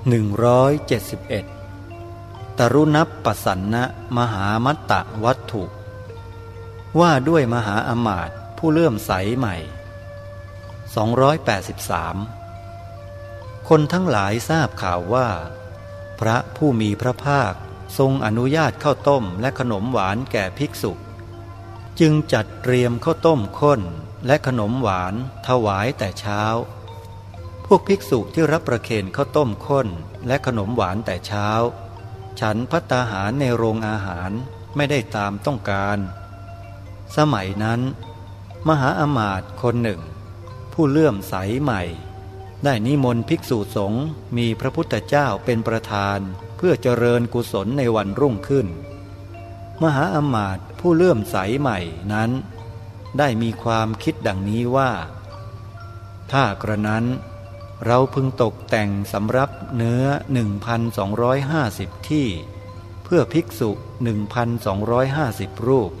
171 ตรุนับปสันนะมหามัตตวัตถุ ว่าด้วยมหาอมาตผู้เลื่อมใสใหม่ 283 คนทั้งหลายทราบข่าวว่า พระผู้มีพระภาคทรงอนุญาตข้าวต้มและขนมหวานแก่ภิกษุ จึงจัดเตรียมข้าวต้มข้นและขนมหวานถวายแต่เช้า วกภิกษุที่รับประเคนข้าวต้มข้นและขนมหวานแต่เช้า ฉันพัตตาหารในโรงอาหารไม่ได้ตามต้องการ สมัยนั้น มหาอมาตย์คนหนึ่ง ผู้เลื่อมใสใหม่ ได้นิมนต์ภิกษุสงฆ์มีพระพุทธเจ้าเป็นประธานเพื่อเจริญกุศลในวันรุ่งขึ้น มหาอมาตย์ผู้เลื่อมใสใหม่นั้น ได้มีความคิดดังนี้ว่า ถ้ากระนั้น เราพึงตกแต่งสำรับเนื้อ 1,250 ที่ เพื่อภิกษุ 1,250 รูป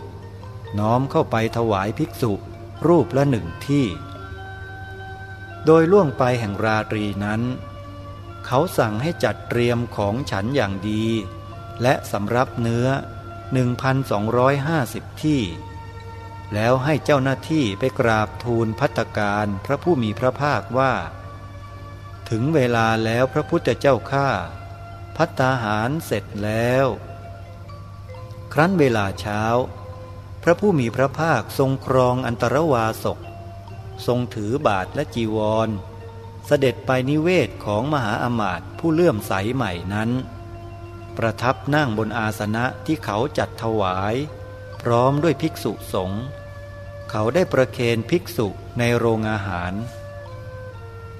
น้อมเข้าไปถวายภิกษุรูปละหนึ่งที่ โดยล่วงไปแห่งราตรีนั้น เขาสั่งให้จัดเตรียมของฉันอย่างดี และสำรับเนื้อ 1,250 ที่แล้วให้เจ้าหน้าที่ไปกราบทูลพัตการพระผู้มีพระภาคว่า ถึงเวลาแล้วพระพุทธเจ้าข้าพัตตาหารเสร็จแล้ว ครั้นเวลาเช้า พระผู้มีพระภาคทรงครองอันตรวาสก ทรงถือบาทและจีวร เสด็จไปนิเวศของมหาอมาตย์ผู้เลื่อมใสใหม่นั้น ประทับนั่งบนอาสนะที่เขาจัดถวาย พร้อมด้วยภิกษุสงฆ์เขาได้ประเคนภิกษุในโรงอาหาร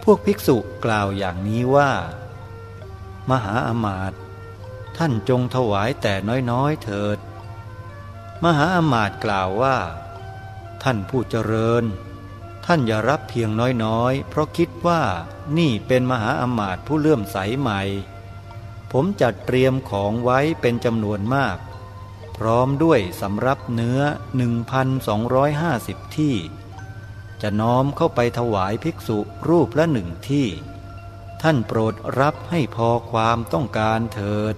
พวกภิกษุกล่าวอย่างนี้ว่า มหาอมาตย์ท่านจงถวายแต่น้อยๆเถิด มหาอมาตย์กล่าวว่า ท่านผู้เจริญ ท่านอย่ารับเพียงน้อยๆ เพราะคิดว่านี่เป็นมหาอมาตย์ผู้เลื่อมใสใหม่ ผมจัดเตรียมของไว้เป็นจำนวนมาก พร้อมด้วยสำรับเนื้อ 1,250 ที่ จะน้อมเข้าไปถวายภิกษุรูปละหนึ่งที่ ท่านโปรดรับให้พอความต้องการเถิด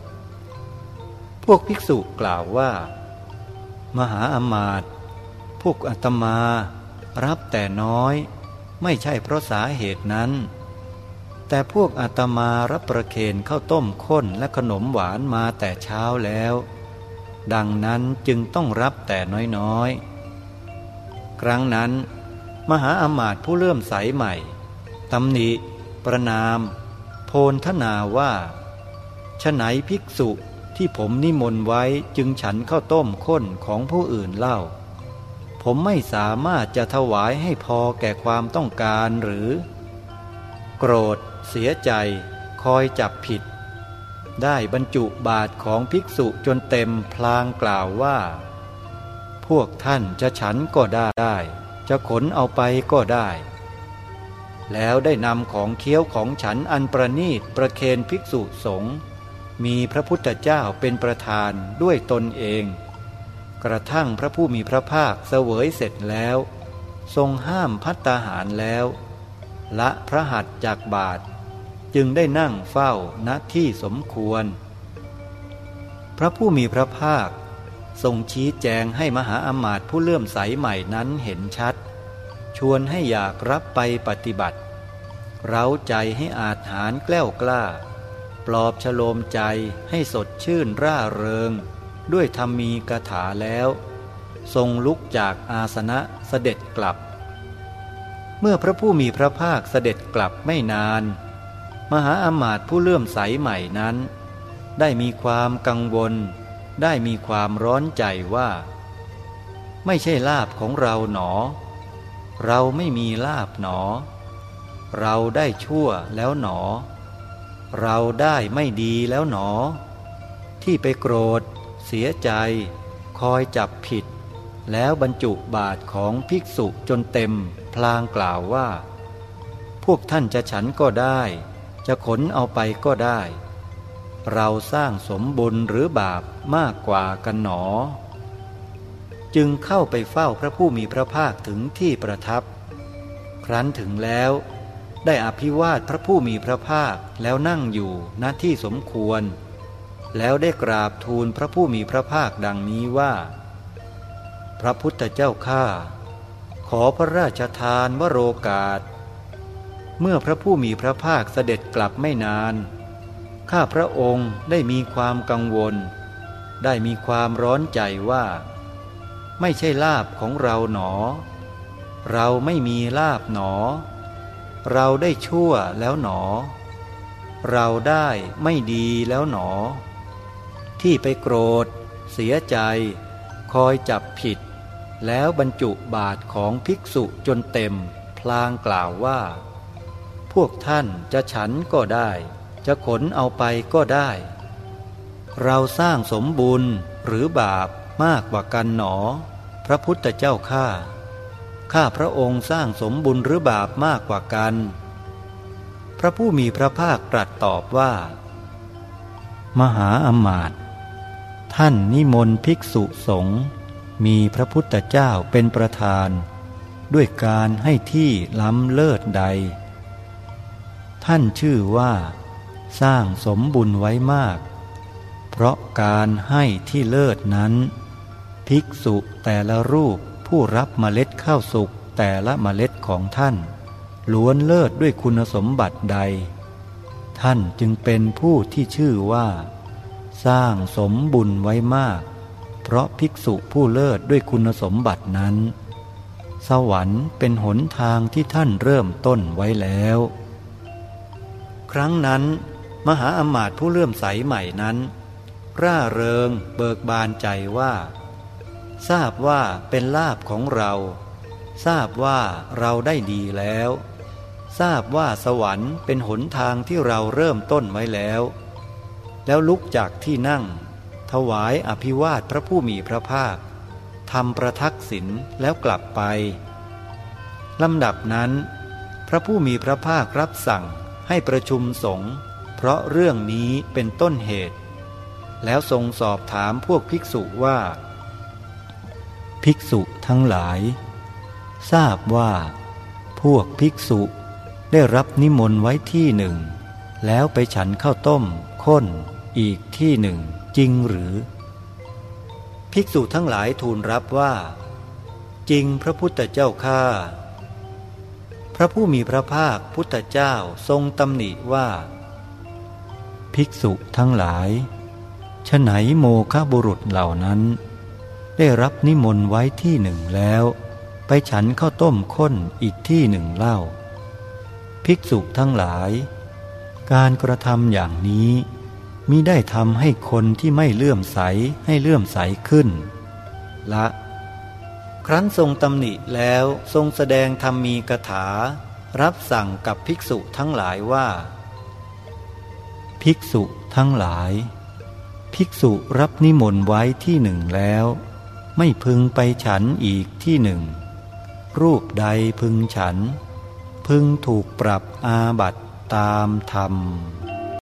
พวกภิกษุกล่าวว่า มหาอมาตพวกอาตมารับแต่น้อย ไม่ใช่เพราะสาเหตุนั้น แต่พวกอาตมารับประเคนข้าวต้มข้นและขนมหวานมาแต่เช้าแล้ว ดังนั้นจึงต้องรับแต่น้อยๆ ครั้งนั้น มหาอมาตย์ผู้เลื่อมใสใหม่ตำหนิ ประนาม โพนทนาว่าฉไหนภิกษุที่ผมนิมนต์ไว้จึงฉันข้าวต้มข้นของผู้อื่นเล่า ผมไม่สามารถจะถวายให้พอแก่ความต้องการหรือ โกรธ เสียใจ คอยจับผิด ได้บรรจุบาทของภิกษุจนเต็มพลางกล่าวว่า พวกท่านจะฉันก็ได้ จะขนเอาไปก็ได้ แล้วได้นำของเคี้ยวของฉันอันประนีตประเคนภิกษุสงฆ์มีพระพุทธเจ้าเป็นประธานด้วยตนเอง กระทั่งพระผู้มีพระภาคเสวยเสร็จแล้ว ทรงห้ามพัตตาหารแล้ว ละพระหัตจากบาท จึงได้นั่งเฝ้าณที่สมควร พระผู้มีพระภาคทรงชี้แจงให้มหาอมาตย์ผู้เลื่อมใสใหม่นั้นเห็นชัด วนให้อยากรับไปปฏิบัติ เร้าใจให้อาจหารแกล้วกล้า ปลอบฉโลมใจให้สดชื่นร่าเริง ด้วยธรรมีกถาแล้ว ทรงลุกจากอาสนะเสด็จกลับ เมื่อพระผู้มีพระภาคเสด็จกลับไม่นาน มหาอมาตย์ผู้เลื่อมใสใหม่นั้น ได้มีความกังวล ได้มีความร้อนใจว่า ไม่ใช่ลาบของเราหนอ เราไม่มีลาบหนอ เราได้ชั่วแล้วหนอ เราได้ไม่ดีแล้วหนอ ที่ไปโกรธ เสียใจ คอยจับผิด แล้วบรรจุบาทของภิกษุจนเต็มพลางกล่าวว่า พวกท่านจะฉันก็ได้ จะขนเอาไปก็ได้ เราสร้างสมบุญหรือบาปมากกว่ากันหนอ จึงเข้าไปเฝ้าพระผู้มีพระภาคถึงที่ประทับ ครั้นถึงแล้ว ได้อภิวาทพระผู้มีพระภาคแล้วนั่งอยู่ณที่สมควร แล้วได้กราบทูลพระผู้มีพระภาคดังนี้ว่า พระพุทธเจ้าข้าขอพระราชทานวโรกาส เมื่อพระผู้มีพระภาคเสด็จกลับไม่นาน ข้าพระองค์ได้มีความกังวล ได้มีความร้อนใจว่า ไม่ใช่ลาบของเราหนอ เราไม่มีลาบหนอ เราได้ชั่วแล้วหนอ เราได้ไม่ดีแล้วหนอ ที่ไปโกรธ เสียใจ คอยจับผิด แล้วบรรจุบาทของภิกษุจนเต็ม พลางกล่าวว่า พวกท่านจะฉันก็ได้ จะขนเอาไปก็ได้ เราสร้างสมบุญหรือบาป มากกว่ากันหนอ พระพุทธเจ้าข้าข้าพระองค์สร้างสมบุญหรือบาปมากกว่ากัน พระผู้มีพระภาคตรัสตอบว่า มหาอมาตย์ท่านนิมนต์ภิกษุสงฆ์มีพระพุทธเจ้าเป็นประธาน ด้วยการให้ที่ล้ำเลิศใด ท่านชื่อว่า สร้างสมบุญไว้มาก เพราะการให้ที่เลิศนั้น ภิกษุแต่ละรูปผู้รับเมล็ดข้าวสุกแต่ละเมล็ดของท่าน ล้วนเลิศด้วยคุณสมบัติใด ท่านจึงเป็นผู้ที่ชื่อว่า สร้างสมบุญไว้มาก เพราะภิกษุผู้เลิศด้วยคุณสมบัตินั้น สวรรค์เป็นหนทางที่ท่านเริ่มต้นไว้แล้ว ครั้งนั้นมหาอมาตย์ผู้เลื่อมใสใหม่นั้น ร่าเริงเบิกบานใจว่า ทราบว่าเป็นลาบของเรา ทราบว่าเราได้ดีแล้ว ทราบว่าสวรรค์เป็นหนทางที่เราเริ่มต้นไว้แล้ว แล้วลุกจากที่นั่ง ถวายอภิวาทพระผู้มีพระภาคทำประทักษิณแล้วกลับไปลำดับนั้น พระผู้มีพระภาครับสั่งให้ประชุมสงฆ์เพราะเรื่องนี้เป็นต้นเหตุ แล้วทรงสอบถามพวกภิกษุว่า ภิกษุทั้งหลาย ทราบว่า พวกภิกษุได้รับนิมนต์ไว้ที่หนึ่ง แล้วไปฉันข้าวต้มข้นอีกที่หนึ่งจริงหรือ ภิกษุทั้งหลายทูลรับว่า จริงพระพุทธเจ้าข้าพระผู้มีพระภาคพุทธเจ้าทรงตำหนิว่า ภิกษุทั้งหลายฉไหนโมฆะบุรุษเหล่านั้น ได้รับนิมนต์ไว้ที่หนึ่งแล้ว ไปฉันข้าวต้มข้นอีกที่หนึ่งเล่า ภิกษุทั้งหลาย การกระทำอย่างนี้มิได้ทำให้คนที่ไม่เลื่อมใสให้เลื่อมใสขึ้น ละ ครั้นทรงตำหนิแล้วทรงแสดงธรรมมีกถา รับสั่งกับภิกษุทั้งหลายว่า ภิกษุทั้งหลาย ภิกษุรับนิมนต์ไว้ที่หนึ่งแล้ว ไม่พึงไปฉันอีกที่หนึ่ง รูปใดพึงฉัน พึงถูกปรับอาบัตตามธรรม